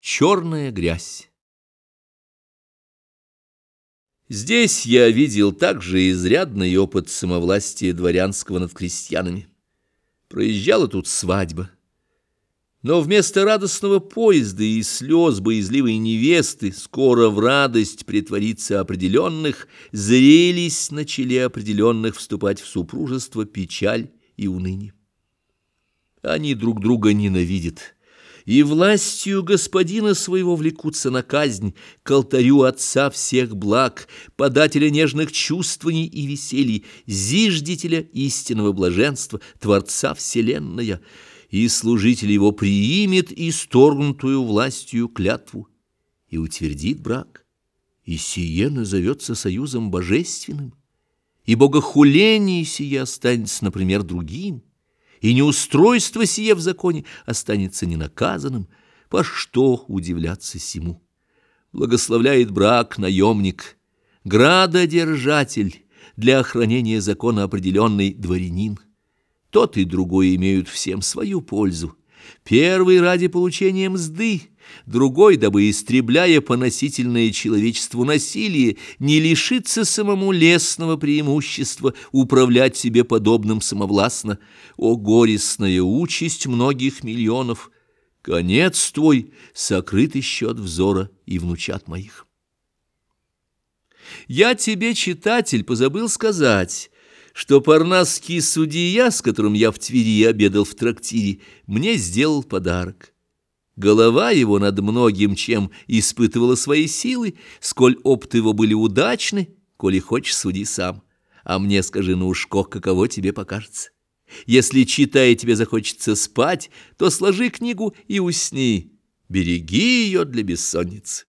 Черная грязь. Здесь я видел также изрядный опыт самовластия дворянского над крестьянами. Проезжала тут свадьба. Но вместо радостного поезда и слез боязливой невесты скоро в радость притвориться определенных зрелись на челе определенных вступать в супружество печаль и уныние. Они друг друга ненавидят и властью господина своего влекутся на казнь к алтарю отца всех благ, подателя нежных чувствований и веселий, зиждителя истинного блаженства, Творца Вселенная, и служитель его приимет исторгнутую властью клятву и утвердит брак, и сие назовется союзом божественным, и богохуление сие останется, например, другим, и неустройство сие в законе останется ненаказанным, по что удивляться сему? Благословляет брак наемник, градодержатель, для охранения закона определенный дворянин. Тот и другой имеют всем свою пользу. Первый ради получения мзды, другой, дабы, истребляя поносительное человечеству насилие, не лишиться самому лесного преимущества управлять себе подобным самовластно. О, горестная участь многих миллионов! Конец твой сокрыт еще от взора и внучат моих. Я тебе, читатель, позабыл сказать что парнасский судья, с которым я в Твери обедал в трактире, мне сделал подарок. Голова его над многим чем испытывала свои силы, сколь опыты его были удачны, коли хочешь, суди сам. А мне скажи на ушко, каково тебе покажется. Если, читая, тебе захочется спать, то сложи книгу и усни. Береги ее для бессонницы.